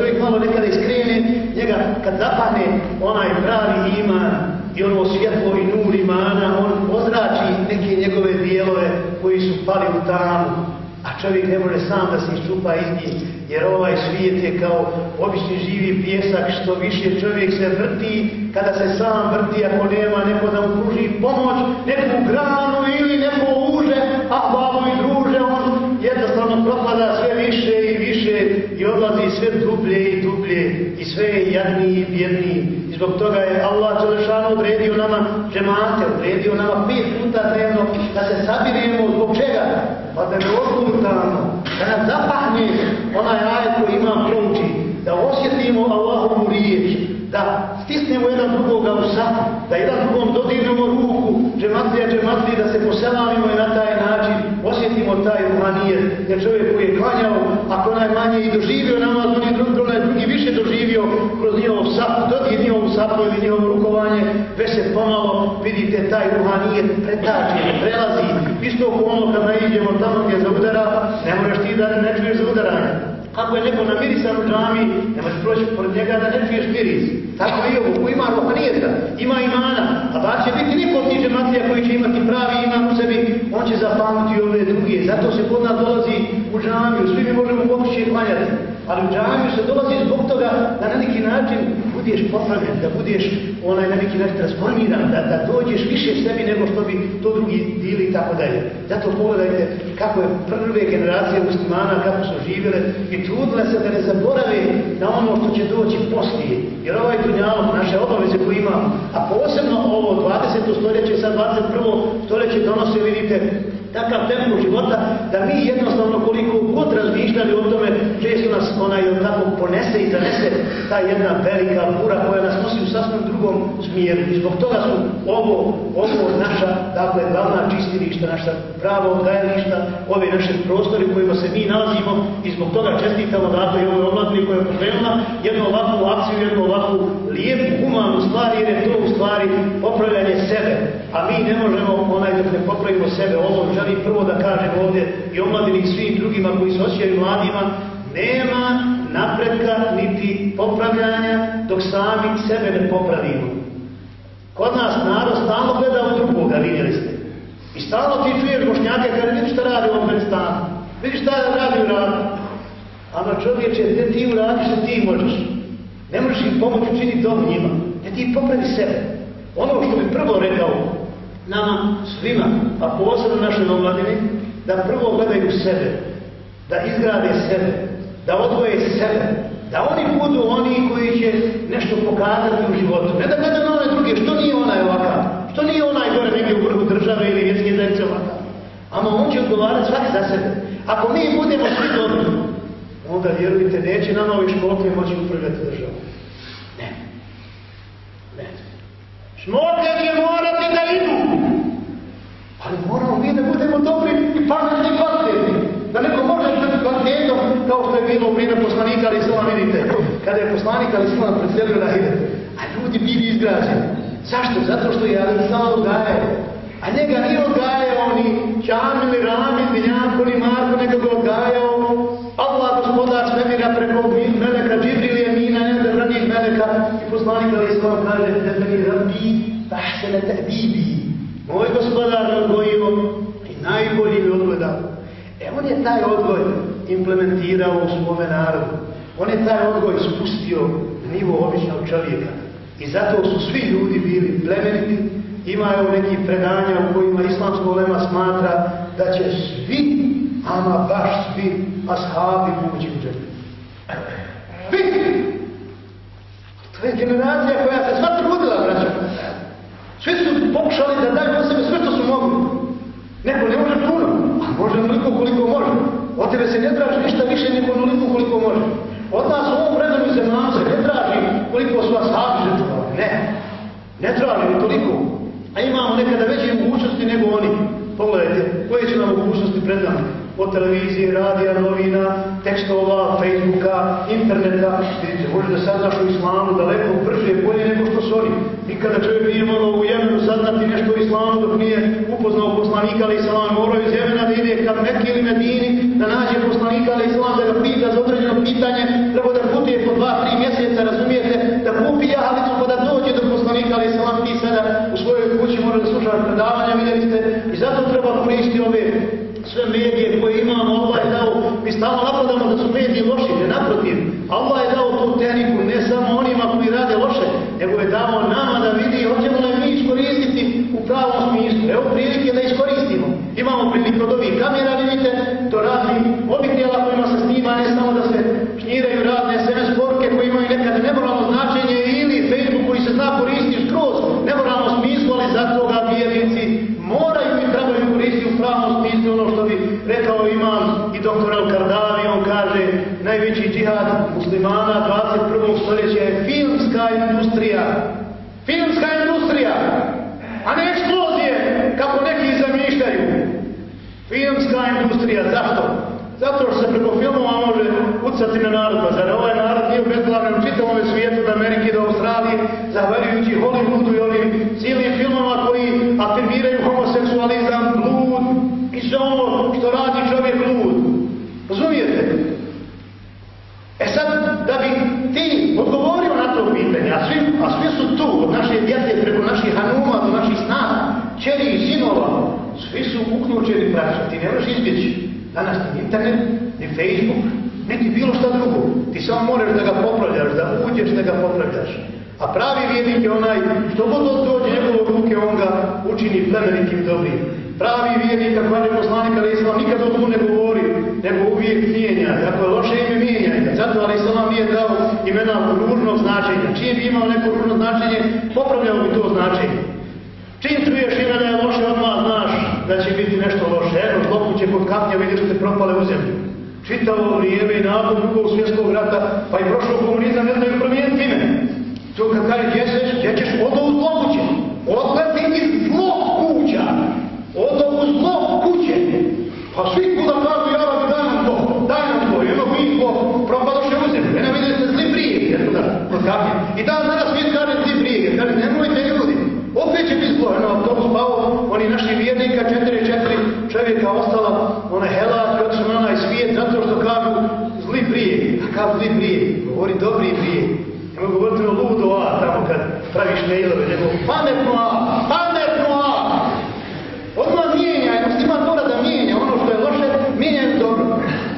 čovjek malo nekada iskrene, njega kad zapane onaj pravi iman i ono svjetlo i nur imana, on ozrači neke njegove dijelove koji su pali u tamu, a čovjek ne može sam da se iščupa iz njih, jer ovaj svijet je kao obični živi pjesak, što više čovjek se vrti, kada se sam vrti, ako nema neko da mu pruži pomoć, neku granu ili neko uže, a babo i druže, on jednostavno propada sve više i više i odlazi sve dublje i dublje i sve je jadniji i bjedniji. I zbog toga je Allah Đelešanu odredio nama džemate, odredio nama pet puta dnevno da se sabirimo zbog čega? Pa da ne odlutamo, da nas zapahne onaj ajet koji imam prouči, da osjetimo Allahovu riječ, da stisnemo jedan drugoga u sapu, da jedan drugom dodirnemo ruku, džematlija, džematlija, da se poselamimo i na taj način osjetimo taj umanijet, jer čovjek koji je klanjao, ako najmanje i doživio namaz, on je drugi, onaj drugi više doživio sapu, dodir njihovu sapu ili njihovo rukovanje, već se pomalo, vidite, taj umanijet pretače, prelazi, isto kao ono kad naiđemo tamo gdje zaudara, ne možeš ti da ne čuješ zaudaranje. Ako je neko namirisan u džami, ne možeš proći pored njega da ne čuješ miris. Tako i ovo, ko ima rohanijeta, ima imana, a da će biti niko od koji će imati pravi iman u sebi, on će zapamtiti ove druge. Zato se kod nas dolazi u džamiju, svi mi možemo pokući klanjati, ali u džamiju se dolazi zbog toga da na neki način budeš popravljen, da budeš onaj na neki način transformiran, da, da dođeš više sebi nego što bi to drugi bili i tako dalje. Zato pogledajte kako je prve generacije muslimana, kako su živjele i trudile se da ne zaborave na ono što će doći poslije. Jer ovaj dunjalog, naše obaveze koje imamo, a posebno ovo 20. stoljeće, sad 21. stoljeće donose, vidite, takav tempo života, da mi jednostavno koliko god razmišljali o tome, često nas tako ponese i zanese ta jedna velika bura koja nas nosi u sasvim drugom smjeru. I zbog toga su ovo, ovo naša, dakle, glavna čistilišta, naša prava odgajališta, ove naše prostori u kojima se mi nalazimo i zbog toga čestitamo dakle i ovoj omladini koja je pokrenula jednu ovakvu akciju, jednu ovakvu lijepu, humanu stvar, jer je to u stvari popravljanje sebe. A mi ne možemo onaj dok ne popravimo sebe. Ovo želim prvo da kažem ovdje i omladini svim drugima koji se osjećaju mladima, nema napretka niti popravljanja dok sami sebe ne popravimo. Kod nas narod stalno gleda u drugoga, vidjeli ste. I stalno ti čuješ bošnjake kada vidi šta radi u Afganistanu. Vidi šta radi u radu. Ama čovječe, gdje ti uradiš što ti možeš? Ne možeš im pomoći učiniti dom njima. Gdje ti popravi sebe. Ono što bi prvo rekao nama svima, a posebno našoj omladini, da prvo gledaju sebe, da izgrade sebe, da odvoje sebe, da oni budu oni koji će nešto pokazati u životu. Ne da gledaju na one druge, što nije onaj ovakav, što nije onaj gore negdje u vrhu države ili vjetske zajednice ovakav. Ama on će odgovarati svaki za sebe. Ako mi budemo svi dobri, onda vjerujte, neće nama ovi školke moći upravljati državu. Ne. Ne. Šmolke će morati da idu. Ali moramo mi da budemo dobri i pametni i kvalitetni. Da neko može biti kvalitetom kao što je bilo u vrijeme poslanika ali Islama vidite. Kada je poslanik ali Islama predselio na Hide. A ljudi bili izgrađeni. Zašto? Zato što je Islama odgajao. A njega nije odgajao ni Čamil, Rami, Miljanko, ni Marko, nego ga odgajao Allah gospodar svemira preko Meleka Džibril je mina, da ranijeg Meleka i poslanik ali Islama kaže mi rabbi tahsene ta'bibi. Moj gospodar me odgojio i najbolji mi odgledao. E on je taj odgoj implementirao u svome narodu. On je taj odgoj spustio nivo običnog čovjeka. I zato su svi ljudi bili plemeniti. Imaju neki predanja u kojima islamsko lema smatra da će svi, ama baš svi, ashabi ući u džene. To je generacija koja se sva trudila, braća. Svi su pokušali da daju od sebe sve što su mogli. Neko ne može puno, a može onoliko koliko može. Od tebe se ne traži ništa više nego onoliko koliko može. Od nas u ovom vremenu se nam se ne traži koliko su ashabi žrtvovali. Ne. Ne traži ni toliko. A imamo nekada veće mogućnosti nego oni. Pogledajte, koje su nam mogućnosti pred? od televizije, radija, novina, tekstova, Facebooka, interneta, vidite, možete saznaš o islamu daleko brže, bolje nego što su oni. Nikada čovjek nije mogao u Jemenu saznati nešto o islamu dok nije upoznao poslanika, ali islam. Moraju iz Jemena da ide kad neki ili Medini, da nađe poslanika, ali islam da ga pita za određeno pitanje, treba da putuje po dva, tri mjeseca, razumijete, da kupi jahalicu pa da dođe do poslanika, ali islam. Ti sada u svojoj kući mora da slušava predavanja, vidjeli ste, i zato treba koristiti ove sve medije stalno napadamo da su mediji loši, Zato što se preko filmova može ucati na narod, pa zar ovaj narod nije obezglavljen u čitavom svijetu od Amerike do Australije, zahvaljujući Hollywoodu i ovim cijelim filmova koji afirmiraju homoseksualizam, blud i sve ono što radi čovjek blud. Razumijete? E sad, da bi ti odgovorio na to pitanje, a svi, a svi su tu, od naše djece preko naših hanuma do naših snaga, čeri i sinova, svi su uključeni praksa, ti ne možeš izbjeći. Danas ni internet, ni Facebook, niti bilo šta drugo. Ti samo moraš da ga popravljaš, da uđeš da ga popravljaš. A pravi vjernik je onaj, što god dođe njegovog ruke, on ga učini plemenitim dobrim. Pravi vjernik, kako je poslanik, ali Islam nikad o tu ne govori, nego uvijek mijenja. Ako je loše ime, mijenja. Zato, ali Islam nije dao imena ružnog značenja. Čije bi imao neko ružno značenje, popravljao bi to značenje. Čim čuješ ime da je da će biti nešto loše. Eno, zlokuće kod kapnja, vidiš te propale u zemlju. Čitavo vrijeme i nakon drugog svjetskog rata, pa i prošlog komunizma ne znaju promijeniti ime. To kad kaže, gdje ćeš, gdje ćeš odo u zlokuće. Odleti iz zlog kuća. Odo u zlog kuće. Pa svi kuda kažu, ja rabi, daj nam to, daj nam to. Jedno mi ko propadoše u zemlju. Mene vidite zli brijeg, eto da, kod kapnja. I dan danas svijet kaže zli brijeg. Kaže, nemojte ljudi. Opet će biti zlo, eno autobus pao, oni naši vjernika, četiri, četiri čovjeka ostala, one helati, otišli na onaj svijet, zato što kažu zli brijeg. A kao zli brijeg? Govori dobri brijeg. Nemo govoriti o ludo A, tamo kad praviš mailove, nego pametno A, pametno A. Odmah mijenjaj, musliman mora da mijenja ono što je loše, mijenjaju dobro.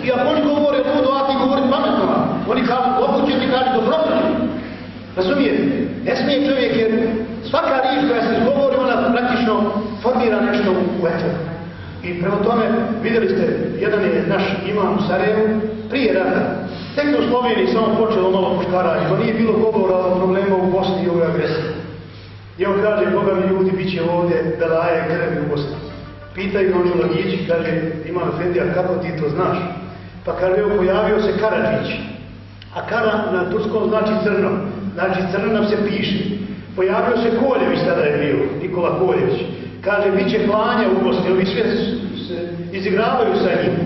I ako oni govore ludo A, ti govori pametno A. Oni kažu, će ti kaži dobro. Razumijete? Ne smije čovjek jer svaka riječ koja se izgovori, ona praktično formira nešto u etveru. I prema tome, vidjeli ste, jedan je naš imam u Sarajevu, prije rata, tek u Sloveniji samo počelo malo puškaranje, to nije bilo govora o problemu u Bosni i ovoj agresiji. I on kaže, Boga mi ljudi bit će ovdje da daje krvi u Bosni. Pitaju oni mladići, kaže, imam Efendija, kako ti to znaš? Pa kaže, evo, pojavio se Karadžić. A Kara na turskom znači crno, znači crno nam se piše. Pojavio se Koljević, tada je bio, Nikola Koljević. Kaže, bit će klanja u Bosni, ovi sve se izigravaju sa njim.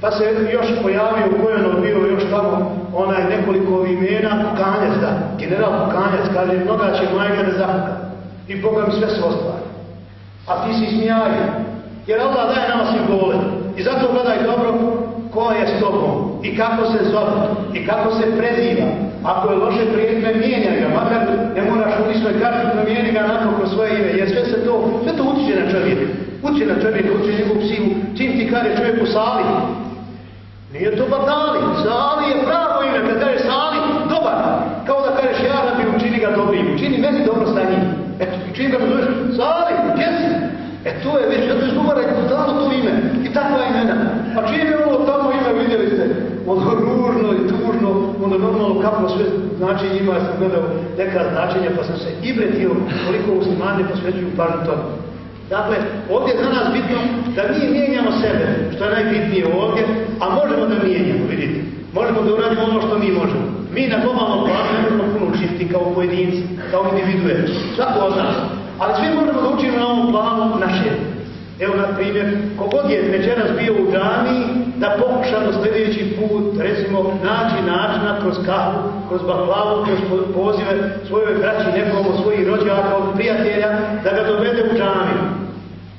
Pa se još pojavio Kojanov bio još tamo onaj nekoliko imena, Kukanjac, da, general Kukanjac, kaže, mnoga će majka ne. I Boga mi sve se ostvari. A ti si smijaju. Jer Allah daje nama simbole. I zato gledaj dobro ko je s tobom i kako se zove i kako se preziva. Ako je loše prijeme, mijenjaj ga, makar ne moraš u svoj kartu promijeni ga nakon svoje ime, jer sve se to, sve to utiče na čovjeka. Utiče na čovjeka, utiče njegovu psihu. Čim ti kaže čovjeku Sali, nije to Badali, Sali je pravo ime, kad kaže Sali, dobar. Kao da kažeš ja da bi učini ga dobrim, učini meni dobro sa njim. Čim ga me zoveš, Sali, gdje si? E to je već, zato izgovaraj stalno to ime i takva imena. A čim je ovo tamo ime, vidjeli ste, ono ružno i tužno, ono normalno kako sve znači ima, sam gledao neka značenja, pa sam se i vretio koliko muslimani posvećuju pažnju tomu. Dakle, ovdje je za nas bitno da mi mijenjamo sebe, što je najbitnije ovdje, a možemo da mijenjamo, vidite. Možemo da uradimo ono što mi možemo. Mi na globalnom planu ne možemo puno učiniti kao pojedinci, kao individue, svako od nas. Ali svi možemo da na ovom planu naše. Evo, na primjer, kogod je večeras bio u džami, da pokuša na sljedeći put, recimo, naći načina kroz kahu, kroz baklavu, kroz pozive svojoj braći, nekom svojih rođaka, od prijatelja, da ga dovede u džami.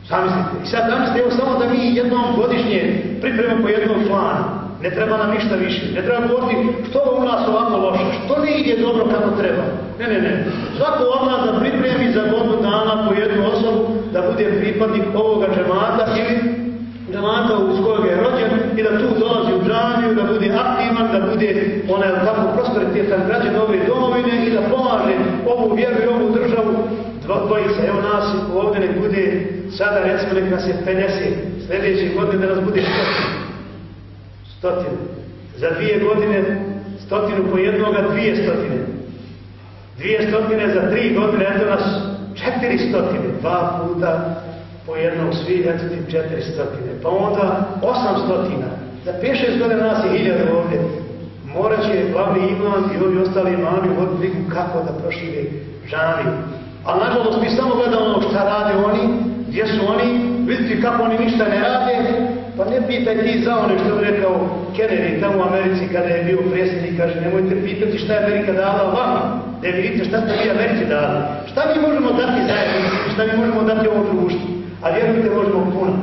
Zamislite. I sad zamislite, evo samo da mi jednom godišnje pripremimo po jednom planu. Ne treba nam ništa više. Ne treba govoriti što u nas ovako loše, što ne ide dobro kako treba. Ne, ne, ne. Svako od nas da pripremi za godinu dana po jednu osobu da bude pripadnik ovoga džemata ili da tu dolazi u džamiju, da bude aktivan, da bude onaj tako prosperitetan građan ove domovine i da pomaže ovu vjeru i ovu državu. Dvojica, evo nas ovdje ne bude, sada recimo nek nas je 50, sljedeće godine da nas bude stotinu. Stotinu. Za dvije godine stotinu po jednoga, dvije stotine. Dvije stotine za tri godine, eto nas četiri stotine, dva puta po jednom svi, eto ti četiri stotine. Pa onda osam stotina. Za pet šest godina nas je hiljada ovdje. Morat će glavni imam i ovi ostali imami voditi brigu kako da prošire žami. Ali nažalost mi samo gledamo šta rade oni, gdje su oni, vidite kako oni ništa ne rade, ne pitaj ti za one što bi rekao Kennedy tamo u Americi kada je bio predsjednik, kaže nemojte pitati šta je Amerika dala vama, da vidite šta ste vi Americi dali. Šta mi možemo dati zajednici, šta mi možemo dati ovom društvu, a vjerujte možemo puno.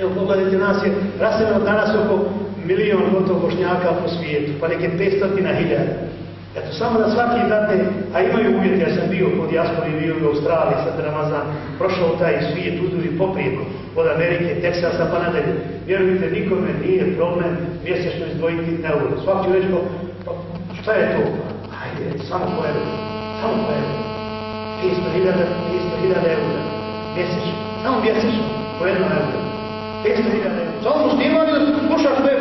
Evo pogledajte nas je raseljeno danas oko milion gotovo bošnjaka po svijetu, pa neke 500 hiljada. Eto, samo da svaki date, a imaju uvjeti, ja sam bio po dijaspori, bio u Australiji, sad Ramazan, prošao taj svijet uduvi poprijeko, od Amerike, Teksasa pa nadalje. Vjerujte, nikome nije problem mjesečno izdvojiti euro. Svaki će reći, pa šta je to? Ajde, samo po euro, samo po euro. 500.000, 500.000 eura mjesečno, samo mjesečno, po jednom euro. 500.000 eura. Samo muslimani da slušaš što je.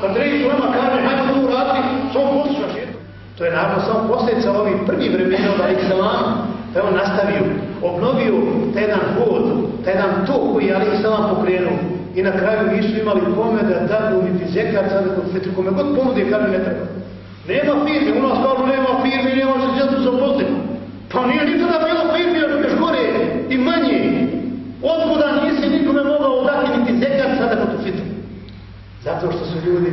Kad reći nama kaže, hajde to uraditi, jedno. To je naravno samo posljedica ovih prvih vremena od Aleksalama, da je on nastavio, obnovio taj jedan hod, taj jedan to koji je Aleksalam pokrenuo. I na kraju nisu imali kome da dadu niti zekat, fetru, kome god ponude, kaže ne treba. Nema firme, u nas kažu nema firme, nema se zetu za posljedno. Pa nije nikada bilo firme, još gore i manje. Otkuda nisi nikome mogao dati niti zekat, sada kod. Zato što su ljudi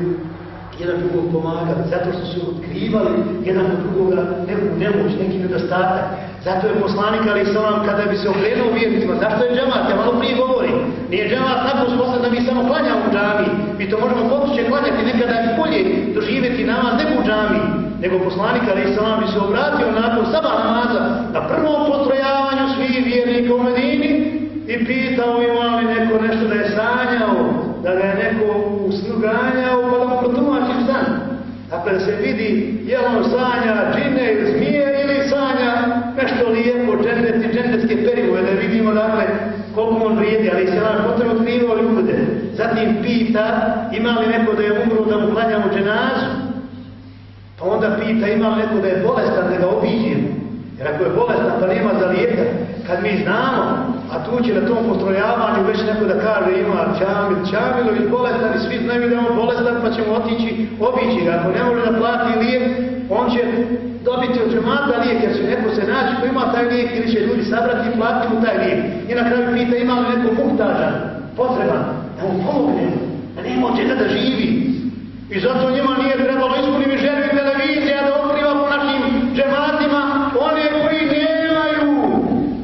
jedan drugog pomagali, zato što su otkrivali jedan od drugoga neku nemoć, neki nedostatak. Zato je poslanik ali sam kada bi se okrenuo vjernicima, zašto je džamat? Ja malo prije govorim. Nije džamat tako uspostavljen da bi samo klanjao u džami. Mi to možemo potuće klanjati nekada i bolje doživjeti namaz nego u džami. Nego poslanik ali sam bi se obratio nakon saba namaza na prvom potrojavanju svih vjernika u Medini i pitao ima li neko nešto da je sanjao, da ga je neko u snu ganjao, pa da mu protumači san. Dakle, da se vidi je on sanja džine ili zmije ili sanja nešto lijepo, džennet i džennetske da vidimo dakle koliko on vrijedi, ali se nam potrebno otkrivao ljude. Zatim pita ima li neko da je umro da mu klanjamo dženazu. Pa onda pita ima li neko da je bolestan da ga obiđemo. Jer ako je bolestan pa nema za lijeka, kad mi znamo, a tu će na tom postrojavanju već neko da kaže ima Čamil, Čamilović bolestan i svi znaju da on bolestan pa ćemo otići obići. Ako ne može da plati lijek, on će dobiti od džemata lijek jer će neko se naći ko ima taj lijek ili će ljudi sabrati i platiti mu taj lijek. I na kraju pita ima li neko muhtažan, potreban, da mu pomognemo, da nema od čega da živi. I zato njima nije trebalo ispuniti želju i televizija da otkriva po našim džematima one koji nemaju.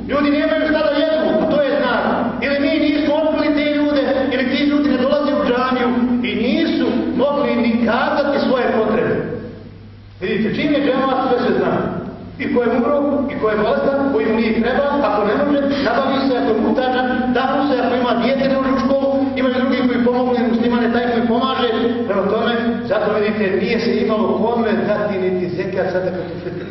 Ljudi nemaju šta da jedu, a to je znak. Ili mi nismo otkrili te ljude, ili ti ljudi ne dolaze u džaniju i nisu mogli ni kazati svoje potrebe. Vidite, čim je džemat, sve se zna. I ko je umro, i ko je bolestan, koji mu nije treba, ako ne može, nabavi se, ako je da mu se, ako ima dijete, ne može školu, imaju drugi koji pomogu, muslimane taj koji pomaže. Prema tome, zato vidite, nije se imalo kome dati niti zekat sada kad u fitru.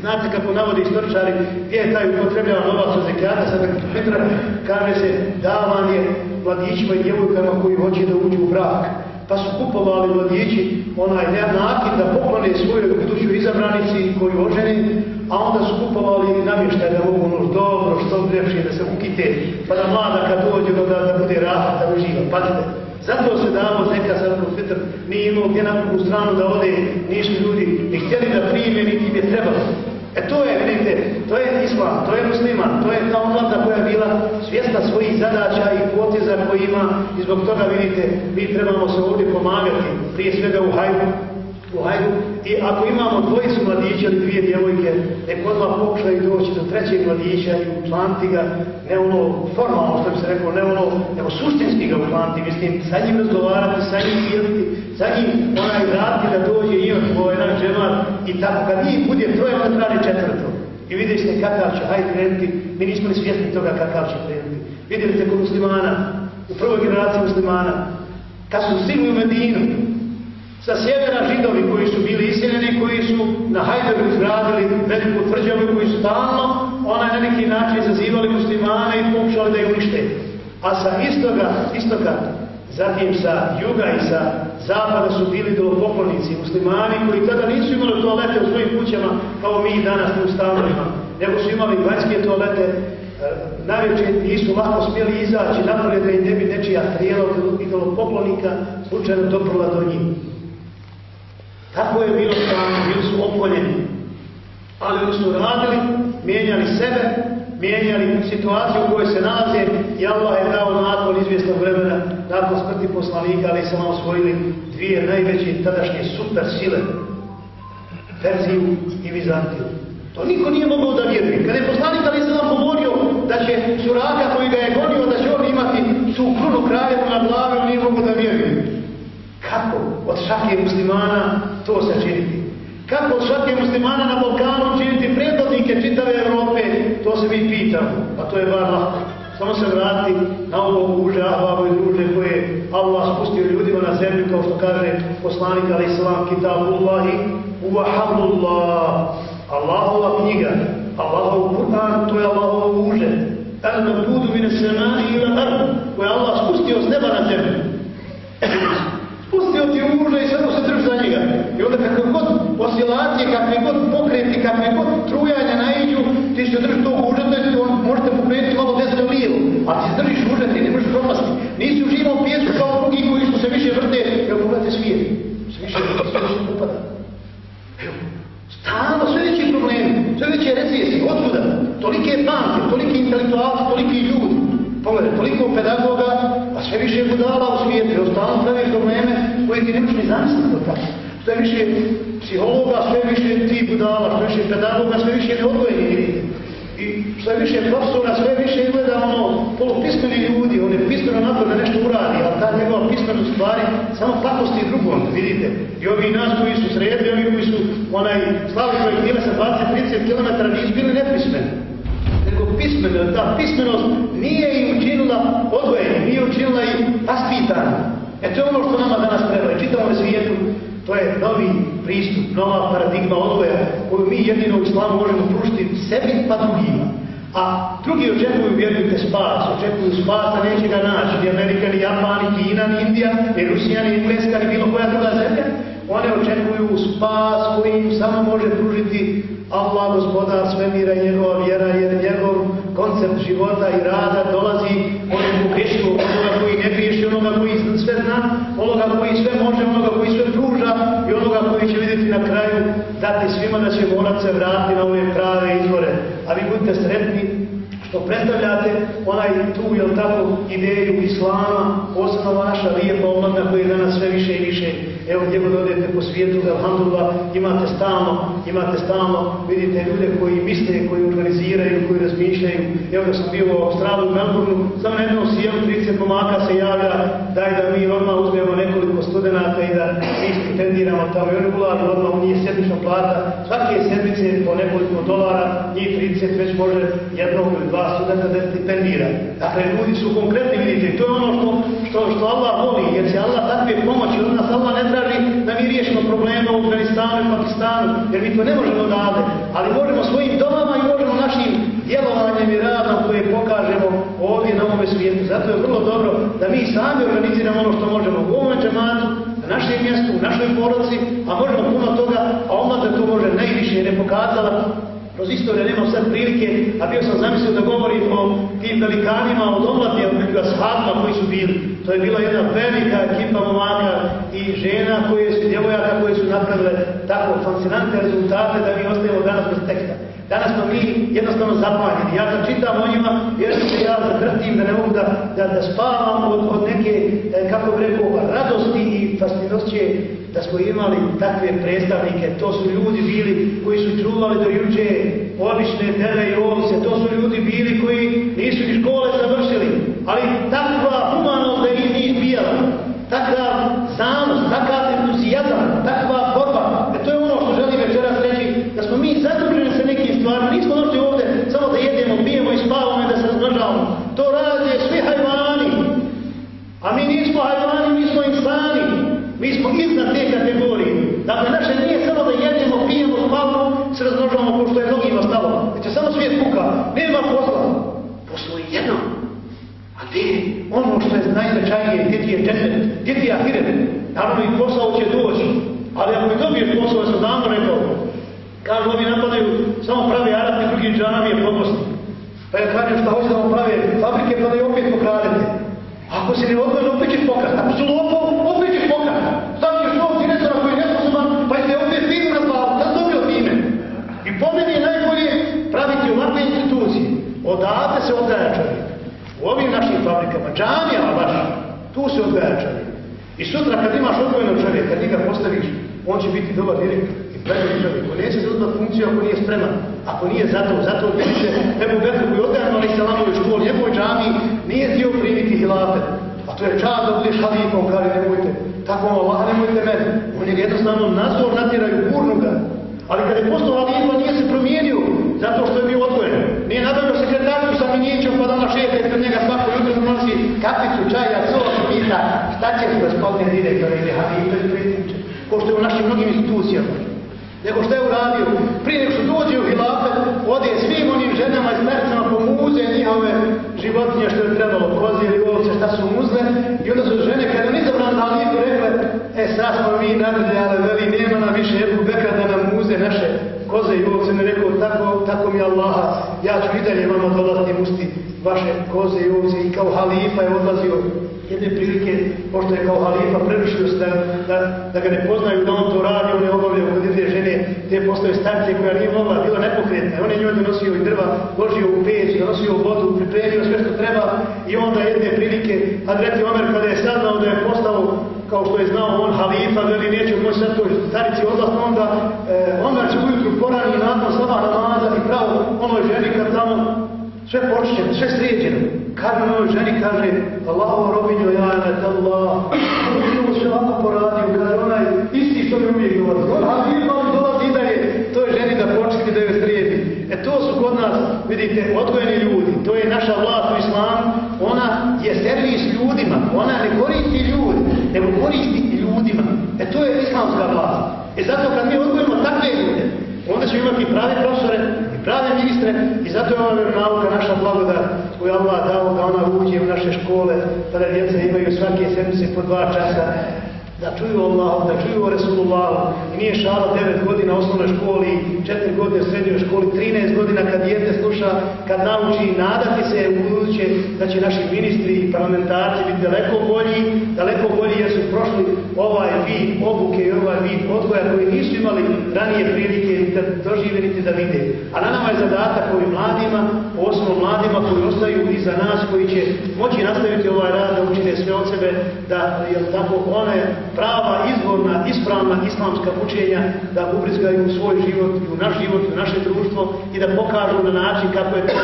Znate kako navode istoričari, gdje je taj upotrebljavan novac od zekata sada fitra, kaže se, davan je mladićima i djevojkama koji hoće da uđu u brak pa su kupovali mladići onaj način da poklone svoju buduću izabranici koju oženi, a onda su kupovali i namještaj da mogu ono dobro, što ljepše da se ukite, pa da mlada kad dođe da, da bude rahat, da uživa. Pazite, zato se davo neka sad fitr, nije imao gdje na stranu da ode, nisu ljudi ni htjeli da prime, niti im je trebalo. E to je, vidite, to je islam, to je musliman, to je ta omlada koja je bila svjesna svojih zadaća i poteza koji ima i zbog toga vidite, mi trebamo se ovdje pomagati, prije svega u hajdu, u hajdu. I ako imamo dvojicu mladića ili dvije djevojke, nek odmah pokušaju doći do trećeg mladića i uplanti ga, ne ono formalno što bi se rekao, ne ono, nego suštinski ga uplanti, mislim, sa njim razgovarati, sa njim sjediti, sa njim onaj raditi da dođe i on tvoj jedan džemat i tako, kad njih bude troje, onda traži četvrto. I vidjet ćete kakav će hajde krenuti, mi nismo ni svjesni toga kakav će krenuti. Vidjeli ste kod muslimana, u prvoj generaciji muslimana, kad su stigli u Medinu, sa sjevera židovi koji su bili iseljeni, koji su na Hajderu izgradili veliku tvrđavu, koji su stalno onaj na neki način zazivali muslimane i pokušali da je unište. A sa istoga, istoga, zatim sa juga i sa zapada su bili dolopoklonici, muslimani koji tada nisu imali toalete u svojim kućama kao mi danas u stanovima, nego su imali vanjske toalete, e, najveće nisu lako smjeli izaći napolje da im ne bi nečija strijela od idolopoklonika slučajno doprla do njih. Tako je bilo stvarno, bili su opoljeni. Ali oni su radili, mijenjali sebe, mijenjali situaciju u kojoj se nalaze i Allah je dao nakon izvjesnog vremena, nakon smrti poslanika, ali se osvojili dvije najveće tadašnje super sile, Perziju i Vizantiju. To niko nije mogao da vjeruje. Kada je poslanik ali se nam govorio da će suraka koji ga je gonio, da će on imati su krunu kraljevu na glavi, on nije mogao da vjeruje. Kako od šake muslimana to se činiti? Kako šake muslimana na Balkanu činiti predvodnike čitave Evrope? To se mi pitamo, a to je bar lako. Samo se vrati na ovo uže, ahvavo i druže koje Allah spustio ljudima na zemlju, kao što kaže poslanik ali islam kitabullahi uva hamdullah. Allahova knjiga, Allahov Kur'an, to je Allahovo uže. El matudu mine semani ila ardu, koje Allah spustio s neba na zemlju. Pustio ti muža i samo se drži za njega. I onda kakve god oscilacije, kakve god pokreti, kakve god trujanja naiđu, ti se drži tog muža, to on možete pokrenuti malo desno lijevo. A ti se držiš muža, ti ne možeš propasti. Nisi uživao pijesku kao drugi koji su se više vrte, evo pogledajte svijet. Se više vrte, sve više upada. Evo, sve veći problemi, sve veće recesije, otkuda? Tolike banke, toliki intelektualci, toliki ljudi. Pogledaj, toliko pedagoga, a sve više budala u svijetu, jer koje ti ne možeš zamisliti od tako. Sve više psihologa, sve više ti budala, sve više pedagoga, sve više neodgojeni. I sve više profesora, sve više gleda ono polupismeni ljudi, on je pismeno na to da nešto uradi, ali ta njegova pismena stvari samo pakosti drugom, vidite. I ovi nas koji su sredni, ovi koji su onaj slavi projektile sa 20-30 km nisu bili nepismeni nego pismeno, ta pismenost nije i učinila odvojenje, nije učinila i vaspitanje. E to je ono što nama danas treba i čitavom svijetu, to je novi pristup, nova paradigma odvoja koju mi jedino u islamu možemo pružiti sebi pa drugima. A drugi očekuju, vjerujte, spas, očekuju spas, a neće ga naći, ni Amerika, ni Japan, ni Kina, ni Indija, ni Rusija, ni Engleska, ni bilo koja druga zemlja. One očekuju spas koji im samo može pružiti Allah, gospodar svemira i njegova vjera, jer njegov koncept života i rada dolazi onog griješku, onoga koji ne griješi, onoga koji onoga koji sve može, onoga koji sve pruža i onoga koji će vidjeti na kraju dati svima da će morat se vratiti na ove prave izvore. A vi budite sretni što predstavljate onaj tu, jel tako, ideju islama, posebno vaša lijepa omladna koja je danas sve više i više Evo gdje god odete po svijetu, alhamdulillah, imate stalno, imate stalno, vidite ljude koji misle, koji organiziraju, koji razmišljaju. Evo da sam bio u Australiju, u Melbourneu, samo na jednom sjelu 30 pomaka se javlja, daj da mi odmah uzmemo nekoliko studenta i da mi stipendiramo tamo. I oni ulažu odmah njih sedmična plata, svake sedmice po nekoliko dolara, njih 30 već može jednog ili dva studenta da stipendira. Dakle, ljudi su konkretni, vidite, to je ono što, što, što Allah voli, jer se Allah takve pomoći od nas Allah ne traži da mi riješimo probleme u Afganistanu i Pakistanu, jer mi to ne možemo odavde, ali možemo svojim domama i možemo našim djelovanjem i radom koje pokažemo ovdje na ovome svijetu. Zato je vrlo dobro da mi sami organiziramo ono što možemo u ovom džematu, na našem mjestu, u našoj porodci, a možemo puno toga, a onda da to može najviše ne pokazala Kroz istoriju nemam sad prilike, a bio sam zamislio da govorim o tim velikanima omladnje, od ashabima koji su bili. To je bila jedna velika ekipa momaka i žena koje su, djevojaka koje su napravile tako fascinantne rezultate da mi ostajemo danas bez teksta. Danas smo mi jednostavno zapanjeni. Ja kad čitam o njima, jer se ja zatrtim da ne mogu da, da, da spavam od, od neke, e, kako bi rekao, radosti i fascinosće da smo imali takve predstavnike, to su ljudi bili koji su čuvali do juče obične tele i ovce, to su ljudi bili koji nisu ni škole završili, ali takva humanost da ih nije izbijala, takav zanos, takav entuzijazam, takva borba, e to je ono što želim večeras reći, da smo mi zaduženi sa nekim stvarima, nismo došli ovdje samo da jedemo, pijemo i spavamo i da se razmržavamo. To rade svi hajvani, a mi nismo hajvani, mi smo im iznad te kategorije. Dakle, naše nije samo da jedemo, pijemo, spavamo, se razmnožavamo ko što je mnogima stalo. Znači, samo svijet kuka, nema posla. Poslo je jedno. A gdje je ono što je najznačajnije, gdje ti je džennet, gdje ti je ahiret? Naravno i posao će doći. Ali ako mi dobiješ posao, ja sam davno rekao, kažu ovi napadaju, samo pravi Arabi, drugi džamije, pomosti. Pa ja kažem šta hoće da vam prave fabrike, pa da je opet pokradete. Ako si ne odgojen, opet ćeš pokat. Ako su lopov, opet ćeš pokat. Stavit ćeš ovog direktora koji je nesposoban, pa ćete opet finu na glavu. Da dobio time. I po meni je najbolje praviti ovakve institucije. Odavde se odgaja čovjek. U ovim našim fabrikama, džamijama baš, tu se odgaja čovjek. I sutra kad imaš odgojenog čovjeka, kad njega postaviš, on će biti dobar direktor i predvodni čovjek. On neće zauzmati funkciju ako nije spreman, ako nije zato, zato vidite Ebu Bekru koji odgajano ali salamovi u školi, njegovoj džami nije htio primiti hilate. A to je čast da budeš halifom, kari nemojte, tako Allah, nemojte mene. On je jednostavno nazor natjeraju, gurnu ga. Ali kada je postao halifa nije se promijenio, zato što je bio odgojen. Nije nabavio sekretarku sa minićom pa da ona šefe ispred njega svako jutro nosi kapicu čaja, pita, šta će gospodine direktore ili halifa ili ko što je u našim mnogim institucijama. Nego što je uradio? Prije nego što dođe u hilafet, ode svim onim ženama i starcama po muze njihove životinje što je trebalo, koze ili ovce, šta su muzle. I onda su žene, kada on izabran za lijeku, rekle, e sad smo mi nadalje, ali veli, nema nam više Ebu Bekra da nam muze naše koze i ovce. Mi rekao, tako, tako mi Allaha, ja ću i dalje vama dolaziti musti vaše koze i ovce. I kao halifa je odlazio jedne prilike, pošto je kao halifa prerušio se da, da, da, ga ne poznaju, da on to radi, on je obavljao kod jedne žene, te postoje stanice koja nije mogla, bila nepokretna. On je njoj donosio i drva, ložio u peć, donosio vodu, pripremio sve što treba i onda jedne prilike, Adreti Omer kada je saznao da je postao kao što je znao on halifa, veli neće moći sad toj starici odlasno, onda e, Omer se ujutru porani nakon sabah namaza i pravo onoj ženi kad tamo sve počinjeno, sve sređeno. Kaže onoj ženi, kaže, Allaho robinjo, ja je Allah, ovo sve vama poradio, kaže onaj, isti što mi uvijek govori. On, a vi vam dolazi dalje, to je ženi da početi da je sredi. E to su kod nas, vidite, odgojeni ljudi, to je naša vlast u islamu, ona je servis ljudima, ona ne koristi ljudi, nego koristi ljudima. E to je islamska vlast. E zato kad mi odgojimo takve ljude, onda ćemo imati prave profesore i prave ministre i zato je ova nauka naša blagodat koju Allah dao da ona uđe u naše škole, tada djeca imaju svake sedmice po dva časa da čuju Allahu, da čuju o Resulullahu. I nije šala 9 godina osnovnoj školi, 4 godine srednjoj školi, 13 godina kad dijete sluša, kad nauči nadati se u buduće da će naši ministri i parlamentarci biti daleko bolji, daleko bolji jer su prošli ovaj vid obuke i ovaj vid odgoja koji nisu imali ranije prilike da dožive da vide. A na nama je zadatak ovim mladima, posebno mladima koji ostaju iza nas, koji će moći nastaviti ovaj rad, da učine sve od sebe, da je tako one prava, izvorna, ispravna islamska učenja da ubrizgaju u svoj život i u naš život i u naše društvo i da pokažu na način kako je to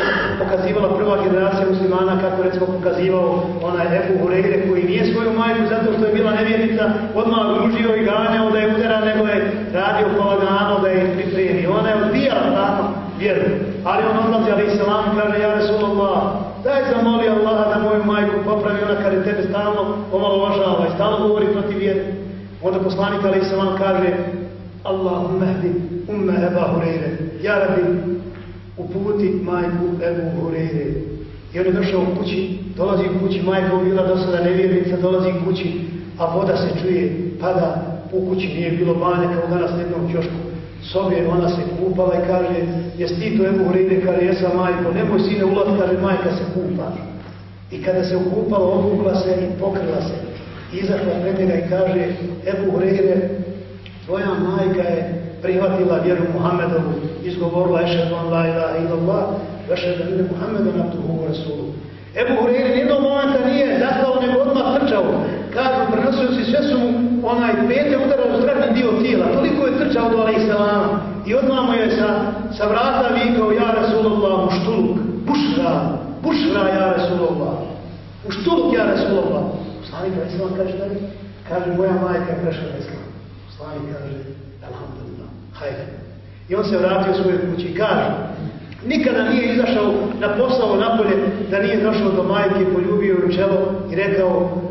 pokazivala prva generacija muslimana, kako recimo pokazivao onaj Ebu Hureyre koji nije svoju majku zato što je bila nevjernica, odmah ružio i ganjao da je udara, nego je radio polagano da je pripremi. Ona je odbijala tako vjeru. Ali on odlazi, ali islam kaže, ja Resulullah, daj zamoli Allaha da moju majku popravi ona kada je tebe stalno omalovažava i stalno govori protiv vjeru. Onda poslanik ali se vam kaže Allahumma hdi umme Eba Hureyre. Ja radim uputi majku Ebu Hureyre. I on je došao u kući, dolazi u kući, majka bila do sada nevjernica, dolazi u kući, a voda se čuje, pada u kući, nije bilo banja kao danas na jednom čošku sobe, ona se kupala i kaže, jes ti to Ebu Hureyre, kaže, jesam majko, nemoj sine ulaz, kaže, majka se kupa. I kada se okupala, obukla se i pokrila se. Izašla pred njega i kaže, Ebu Hureyre, tvoja majka je prihvatila vjeru Muhammedovu, izgovorila ešhedu la ilaha illallah, ešhedu ine Muhammedan abduhu rasulu. Ebu Hureyre nijednog momenta nije zastao, nego odmah trčao. Kažu, prenosio si sve su mu onaj pete udarao u dio tijela. Toliko je trčao do alaih salama. I odmah mu je sa, sa vrata vikao, ja Rasulullah, muštuluk, bušra, bušra, ja Rasulullah. Muštuluk, ja Rasulullah. Poslanik Ali Islam kaže dalje, kaže moja majka je prešla na Islam. Poslanik kaže, alhamdulillah, hajde. I on se vratio u kući i kaže, nikada nije izašao na posao napolje da nije došao do majke, poljubio u čelo i rekao,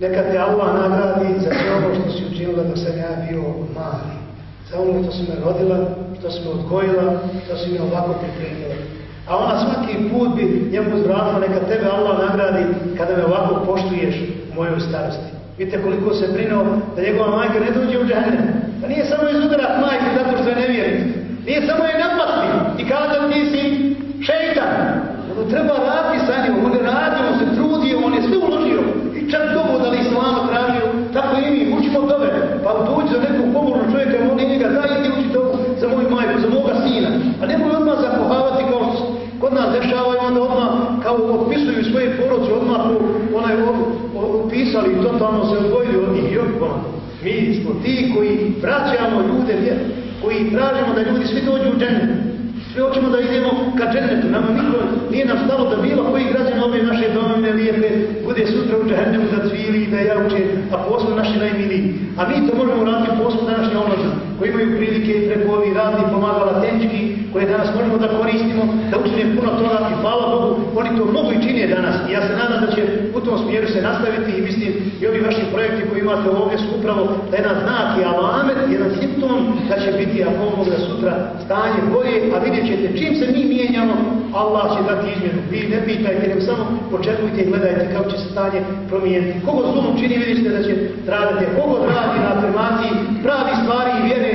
Neka te Allah nagradi za sve ono što si učinila da sam ja bio mali. Za ono što si me rodila, što si me odgojila, što si me ovako pripremila. A ona svaki put bi njemu uzvratila, neka tebe Allah nagradi kada me ovako poštuješ u mojoj starosti. Vidite koliko se brinuo da njegova majka ne dođe u džahnem. Pa nije samo izudarat majke zato što je nevjernica. Nije samo je napasti i kada ti si šeitan. Nego treba raditi sa njim. On je on se trudio, on je sve uložio. I čak dobu da li islama tražio, tako i mi, učimo tome. Pa dođi za nekog pobornog čovjeka, on i njega, daj ti uči to za moju majku, za moga sina. A nemoj odmah zapohavati kao što kod nas dešava i onda odmah kao opisuju svoje porodce, odmah u, onaj upisali i totalno se odvojili od njih. Jok, mi smo ti koji vraćamo ljude vjeru, koji tražimo da ljudi svi dođu u džennet. Svi hoćemo da idemo ka džennetu. Nama niko nije nam stalo da bilo koji građan ove naše domovine lijepe bude sutra u džennemu da cvili i da jauče, a posebno naši najmiliji. A mi to možemo raditi posebno današnje omladne, koji imaju prilike preko ovih radnih pomagala tenčki, koje danas možemo da koristimo, da učinimo puno toga i hvala Bogu, oni to mnogo i čine danas. I ja se nadam da će u tom smjeru se nastaviti i mislim i ovi vaši projekti koji imate ovdje su upravo da jedan znak i alamet, jedan simptom da će biti ako mogu sutra stanje bolje, a vidjet ćete čim se mi mijenjamo, Allah će dati izmjenu. Vi ne pitajte, nego samo početujte i gledajte kako će se stanje promijeniti. Kogo zulom čini, vidite da će stradati. Kogo radi na afirmaciji pravi stvari i vjere,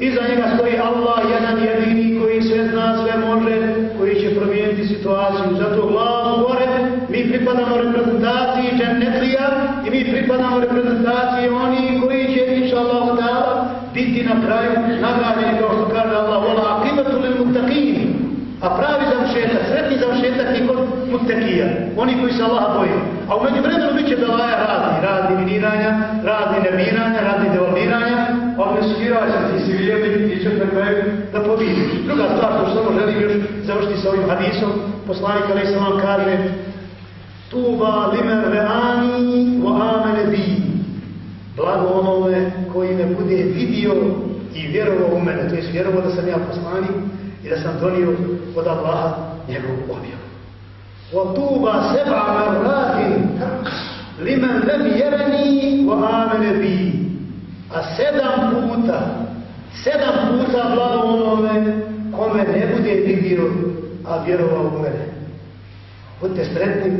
iza njega stoji Allah, jedan jedini koji sve zna, sve može, koji će promijeniti situaciju. Zato glavu gore, mi pripadamo reprezentaciji džennetlija i mi pripadamo reprezentaciji oni koji će, inša Allah, biti na kraju nagrađeni kao što kaže Allah, vola akibatu lil muttaqin. A pravi završetak, sretni završetak je kod oni koji se Allaha boje. A u međuvremenu bit će belaja razni, razni miniranja, razni nerviranja, razni devalviranja, a ne sviraj se, ti si vjernik, ti ćeš na kraju da pobiješ. Druga stvar, što samo želim još završiti sa ovim hadisom, poslanik Ali vam kaže Tuba limer reani wa amene bi. Blago onome koji me bude vidio i vjerovao u mene, to je vjerovao da sam ja poslanik i da sam donio od Allaha njegovu objavu. وَطُوبَا سَبْعَ مَرَّاتٍ لِمَنْ لَمْ يَرَنِي وَآمَنَ بِي A sedam puta, sedam puta blago onome kome ne bude vidio, a vjerovao u mene. Budite sretni,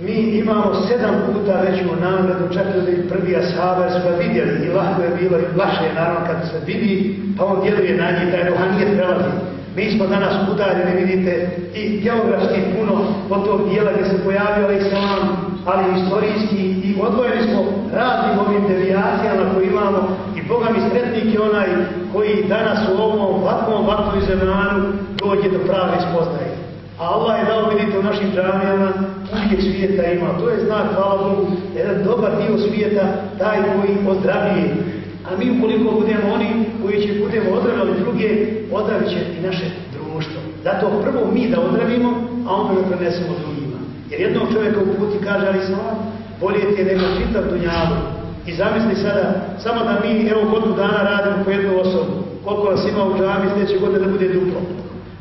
mi imamo sedam puta već u nagradu, čak i prvi ashabar su ga vidjeli i lako je bilo i lakše je naravno kad se vidi, pa on djeluje na njih, taj rohanije prelazi. Mi smo danas udaljeni, vidite, i geografski puno od tog dijela gdje se pojavio islam, ali istorijski i odvojeni smo raznim ovim devijacijama koje imamo i Boga mi sretnik je onaj koji danas u ovom vatnom vatnom zemljanu dođe do prave spoznaje. A Allah je dao, vidite, u našim džamijama uvijek svijeta ima. To je znak, hvala Bogu, jedan dobar dio svijeta, taj koji ozdravije. A mi ukoliko budemo oni koji će budemo ozdravljali druge, ozdravit će i naše društvo. Zato prvo mi da ozdravimo, a onda da prenesemo drugima. Jer jednog čovjeka u puti kaže, ali sam bolje ti je nego čitav dunjavu. I zamisli sada, samo da mi evo godinu dana radimo po jednu osobu, koliko vas ima u džami, sljedeće godine da bude duplo.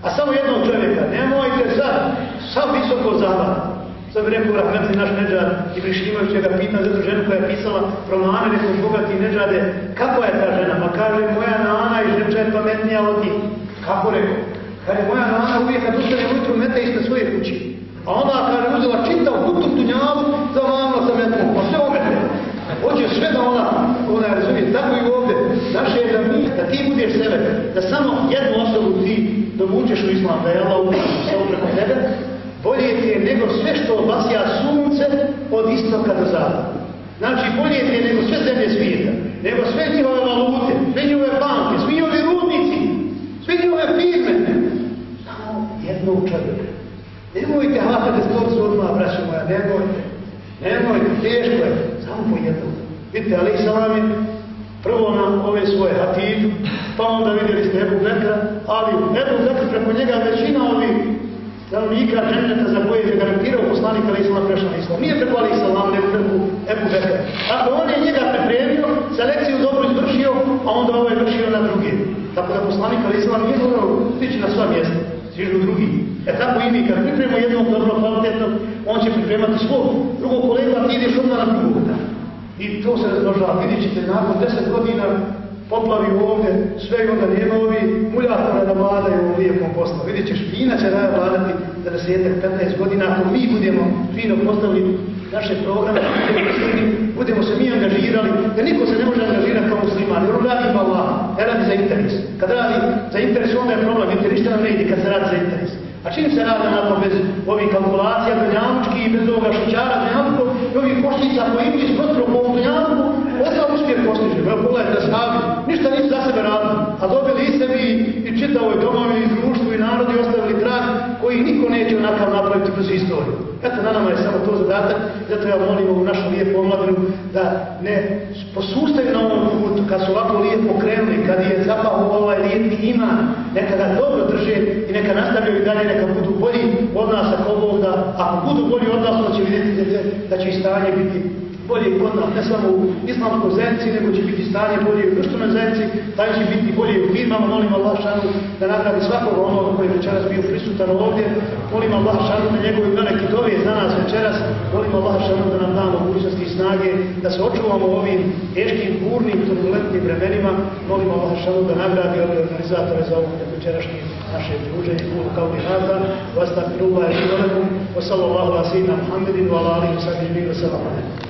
A samo jednog čovjeka, nemojte sad, sam visoko zavan. Sad bi rekao rahmetli naš neđad i Brišimović je ga pitao za tu ženu koja je pisala romane nekog bogati neđade, kako je ta žena? Ma kaže, moja nana i ženča je pametnija od njih. Kako rekao? Kaže, moja nana uvijek kad ustane ujutru mete ispred svoje kući. A ona, kaže, uzela čitav kutu tunjavu za vama sa metom, pa sve omete. Hoće sve da ona, ona razumije, tako i ovdje. Naše je da mi, da ti budeš sebe, da samo jednu osobu ti dovučeš u islam, da je Allah upravo preko tebe, bolje ti je nego sve što obasja sunce od istoka do zapada. Znači, bolje ti je nego sve zemlje svijeta, nego sve njihove valute, sve njihove banke, svi njihovi rudnici, sve njihove firme. Samo jednog čovjeka. Nemojte hvatati stolicu odmah, braćo moja, nemojte. Nemojte, teško je. Samo po jednom. Vidite, ali salam je prvo na ove svoje hatidu, pa onda vidjeli ste Ebu Bekra, ali Ebu Bekra preko njega većina ovih stanovnika dženeta za koje je garantirao poslanik ali islam prešao na islam. Nije preko ali islam, nego preko Ebu Bekra. Dakle, on je njega pripremio, selekciju dobro izvršio, a onda ovo je vršio na druge. Tako da poslanik ali islam nije morao stići na sva mjesta. stižu drugi. E tako i mi, kad pripremimo jednog dobro kvalitetnog, on će pripremati svog drugog kolega, ti ideš odmah na drugog. I to se razložava. Vidjet ćete, nakon deset godina poplavi ovdje, sve i onda nema ovi muljatora da vladaju u lijepom poslu. Vidjet ćeš, fina će raja vladati za desetak, 15 godina, ako mi budemo fino postavili naše programe, budemo se mi angažirali, jer niko se ne može angažirati kao musliman, jer on radi ima Allah, ne radi za interes. Kad radi za interes, onda je problem, jer ništa nam ne ide kad se radi za interes. A čim se radi onako bez ovih kalkulacija, dunjavučki i bez ovoga šućara, dunjavučko, i ovih koštica koji idu iz prostro po ovom dunjavučku, odmah uspjeh postiže. Evo pogledajte sahabi, ništa nisu za sebe radili, a dobili i sebi i čitavoj domovi, i društvu, i narodi ostavili trag koji niko neće onakav napraviti kroz istoriju. Eto, na nama je samo to zadatak, zato ja molim ovu našu lijepu omladinu da ne posustaju na ovom putu, kad su ovako lijepo krenuli, kad je zapao ovaj lijepi iman, neka ga dobro drže i neka nastavljaju i dalje, neka budu bolji od nas ako Bog da, ako budu bolji od nas, onda će vidjeti da će i stanje biti bolje kod nas, ne samo u islamskoj zajednici, nego će biti stanje bolje u društvenoj zajednici, taj će biti bolje u firmama, molim Allah šanu da nagradi svakog onoga koji je večeras bio prisutan ovdje, molim Allah šanu da njegovi veliki dove za nas večeras, molim Allah šanu da nam da mogućnosti i snage, da se očuvamo ovim teškim, burnim, turbulentnim vremenima, molim Allah šanu da nagradi ove organizatore za ovo večerašnje naše druženje, kulu kao bi hada, vastak truba i šulekum, wa sallallahu ala sejna Muhammedin, wa ala alihi wa.